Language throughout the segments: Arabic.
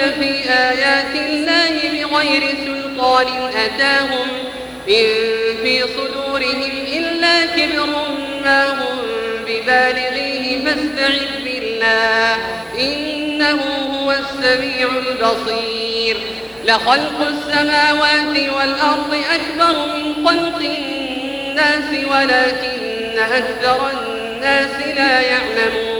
في آيات الله بغير سلطان أتاهم إن في صدورهم إلا كبر ما هم ببالغيه فاستعذ بالله إنه هو السميع البصير لخلق السماوات والأرض أكبر من خلق الناس ولكن أكثر الناس لا يعلمون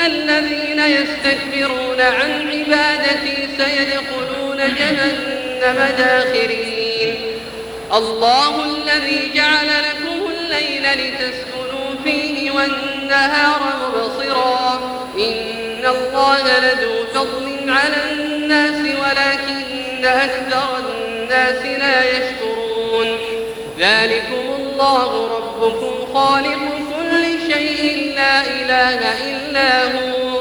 الذين يستكبرون عن عبادتي سيدخلون جهنم داخرين. الله الذي جعل لكم الليل لتسكنوا فيه والنهار مبصرا. إن الله لذو فضل على الناس ولكن أكثر الناس لا يشكرون. ذلكم الله ربكم خالق كل شيء لا إله إلا هو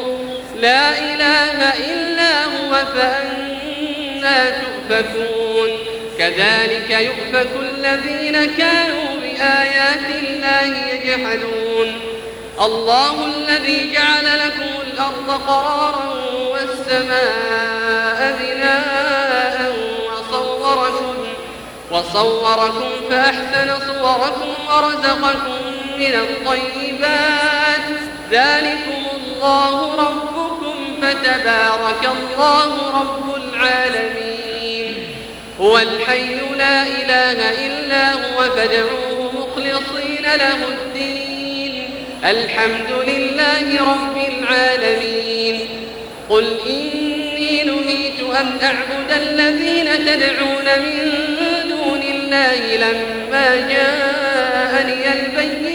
لا إله إلا هو فأنا تؤفكون. كذلك يؤفك الذين كانوا بآيات الله يجحدون. الله الذي جعل لكم الأرض قرارا والسماء بناء وصوركم وصوركم فأحسن صوركم ورزقكم من الطيبات. ذلكم الله ربكم فتبارك الله رب العالمين. هو الحي لا إله إلا هو فادعوه مخلصين له الدين. الحمد لله رب العالمين. قل إني نهيت أن أعبد الذين تدعون من دون الله لما جاءني البينات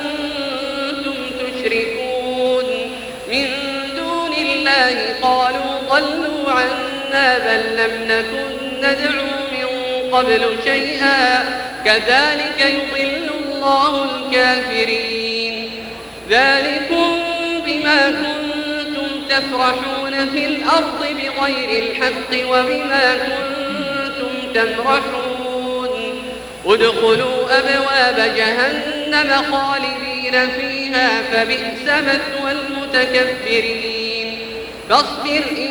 عنا بل لم نكن ندعو من قبل شيئا. كذلك يضل الله الكافرين. ذلكم بما كنتم تفرحون في الأرض بغير الحق وبما كنتم تمرحون ادخلوا أبواب جهنم خالدين فيها فبئس مثوى المتكبرين فاصبر إن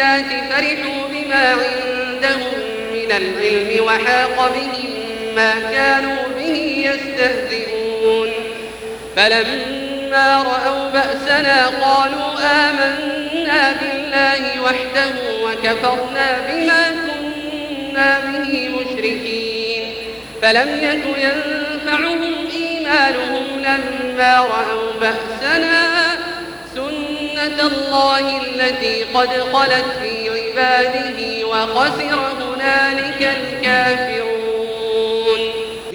بالبينات فرحوا بما عندهم من العلم وحاق بهم ما كانوا به يستهزئون. فلما رأوا بأسنا قالوا آمنا بالله وحده وكفرنا بما كنا به مشركين. فلم يك ينفعهم إيمانهم لما رأوا بأسنا سنة الله التي قد خلت في عباده وخسر هنالك الكافرون.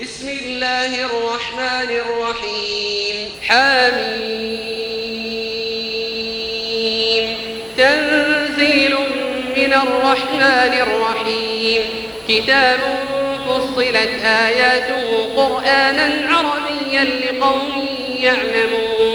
بسم الله الرحمن الرحيم. حميم. تنزيل من الرحمن الرحيم. كتاب فصلت آياته قرآنا عربيا لقوم يعلمون.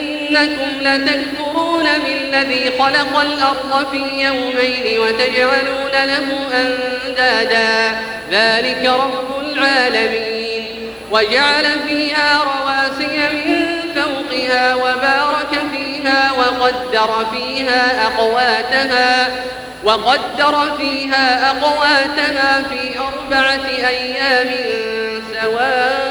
أئنكم لتكفرون بالذي خلق الأرض في يومين وتجعلون له أندادا. ذلك رب العالمين. وجعل فيها رواسي من فوقها وبارك فيها وقدر فيها أقواتها وقدر فيها أقواتها في أربعة أيام سواء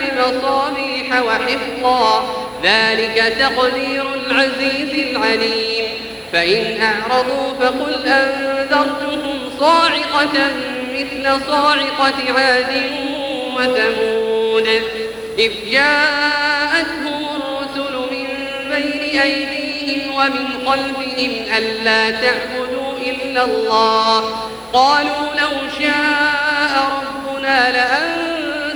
بمصابيح وحفظا. ذلك تقدير العزيز العليم. فإن أعرضوا فقل أنذرتكم صاعقة مثل صاعقة عاد وثمود. إذ جاءتهم الرسل من بين أيديهم ومن خلفهم ألا تعبدوا إلا الله. قالوا لو شاء ربنا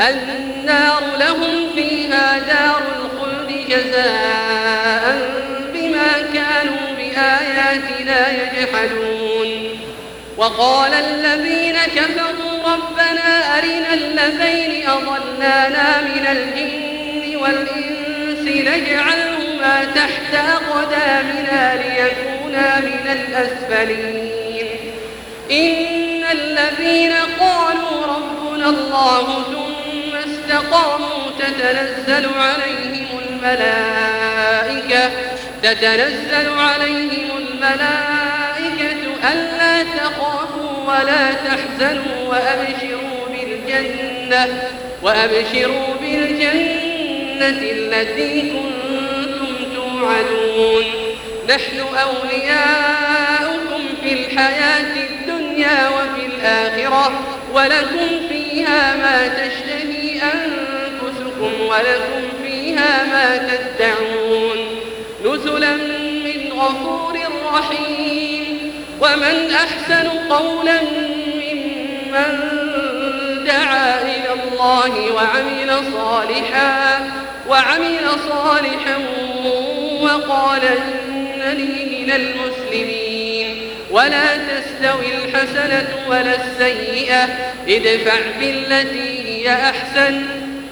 النار لهم فيها دار الخلد جزاء بما كانوا بآياتنا يجحدون. وقال الذين كفروا ربنا أرنا الذين أضلانا من الجن والإنس نجعلهما تحت أقدامنا ليكونا من الأسفلين. إن الذين قالوا ربنا الله ثم استقاموا تتنزل عليهم الملائكة تتنزل عليهم الملائكة ألا تخافوا ولا تحزنوا وأبشروا بالجنة وأبشروا بالجنة التي كنتم توعدون. نحن أولياؤكم في الحياة الدنيا وفي الآخرة ولكم فيها ما تشتهي ولكم فيها ما تدعون نزلا من غفور رحيم ومن أحسن قولا ممن دعا إلى الله وعمل صالحا وعمل صالحا وقال إنني من المسلمين ولا تستوي الحسنة ولا السيئة ادفع بالتي هي أحسن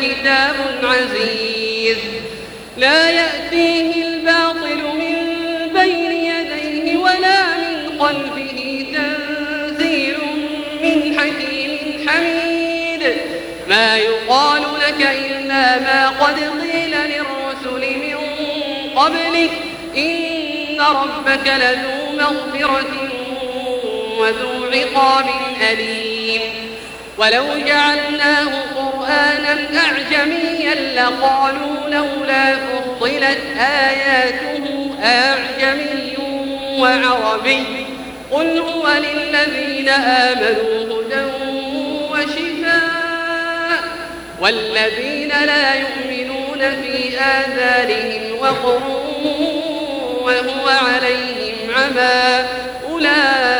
لكتاب عزيز. لا يأتيه الباطل من بين يديه ولا من خلفه تنزيل من حكيم حميد. ما يقال لك إلا ما قد قيل للرسول قبلك إن ربك لذو مغفرة وذو عقاب أليم. ولو جعلناه قرآنا أعجميا لقالوا لولا فصلت آياته أعجمي وعربي. قل هو للذين آمنوا هدى وشفاء والذين لا يؤمنون في آذانهم وقر وهو عليهم عمى أولئك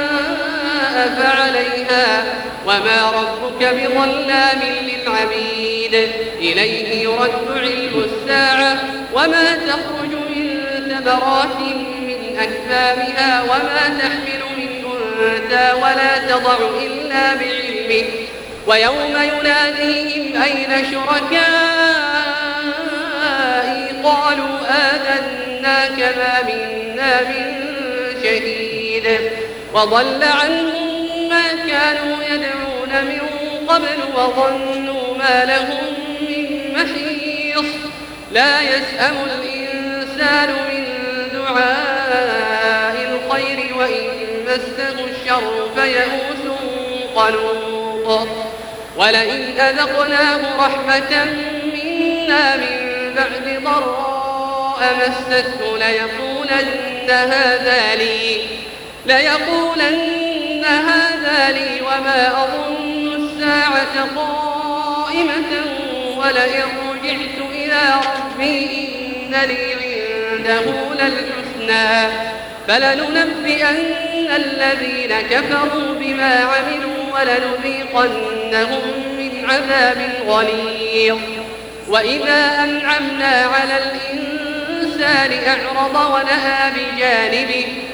فعليها وما ربك بظلام للعبيد. إليه يرد علم الساعة وما تخرج من ثمرات من أكفافها وما تحمل من أنثى ولا تضع إلا بعلمه. ويوم يناديهم أين شركاء قالوا آذنا كما منا من شهيد. وضل عنهم ما كانوا يدعون من قبل وظنوا ما لهم من محيص. لا يسأم الإنسان من دعاء الخير وإن مسه الشر فيئوس قنوط ولئن أذقناه رحمة منا من بعد ضراء مسته ليقولن هذا لي. ليقولن هذا لي وما أظن الساعة قائمة ولئن رجعت إلى ربي إن لي عنده للحسنى فلننبئن الذين كفروا بما عملوا ولنذيقنهم من عذاب غليظ. وإذا أنعمنا على الإنسان أعرض ونهى بجانبه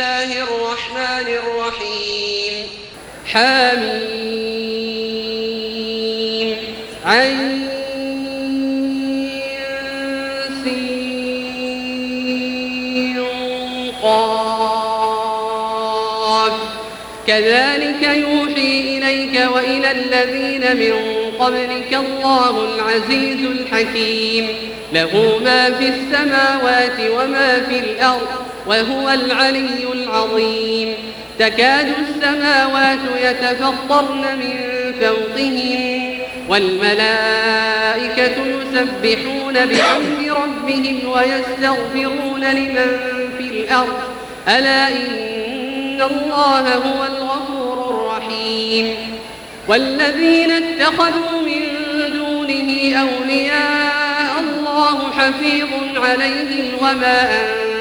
الله الرحمن الرحيم. حميم. عين قاف. كذلك يوحي إليك وإلى الذين من قبلك الله العزيز الحكيم. له ما في السماوات وما في الأرض. وهو العلي العظيم. تكاد السماوات يتفطرن من فوقهم والملائكة يسبحون بحمد ربهم ويستغفرون لمن في الأرض. ألا إن الله هو الغفور الرحيم. والذين اتخذوا من دونه أولياء الله حفيظ عليهم وما أنت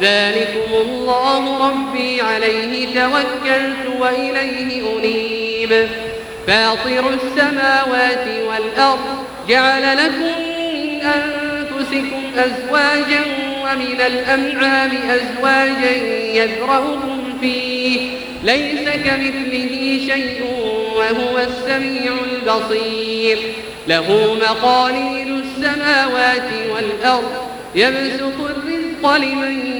ذلكم الله ربي عليه توكلت وإليه أنيب. فاطر السماوات والأرض جعل لكم من أنفسكم أزواجا ومن الأنعام أزواجا يذرأكم فيه. ليس كمثله شيء وهو السميع البصير. له مقاليد السماوات والأرض يبسط الرزق لمن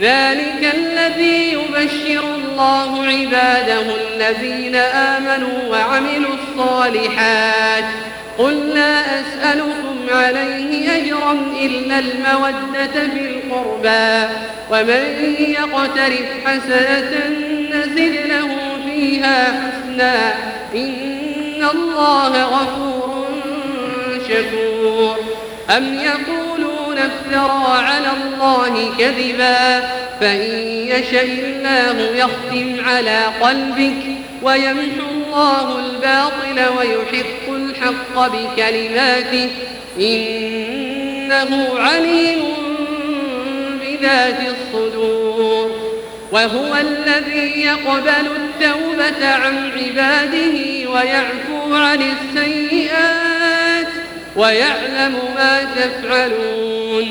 ذلك الذي يبشر الله عباده الذين آمنوا وعملوا الصالحات. قل لا أسألكم عليه أجرا إلا المودة في القربى. ومن يقترف حسنة نزد له فيها حسنا. إن الله غفور شكور. أم يقولون افترى على الله كذبا. فإن يشاء الله يختم على قلبك ويمحو الله الباطل ويحق الحق بكلماته. إنه عليم بذات الصدور. وهو الذي يقبل التوبة عن عباده ويعفو عن السيئات ويعلم ما تفعلون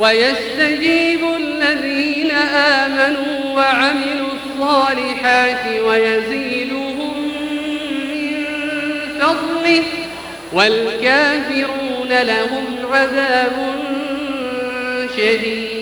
ويستجيب الذين آمنوا وعملوا الصالحات ويزيدهم من فضله والكافرون لهم عذاب شديد.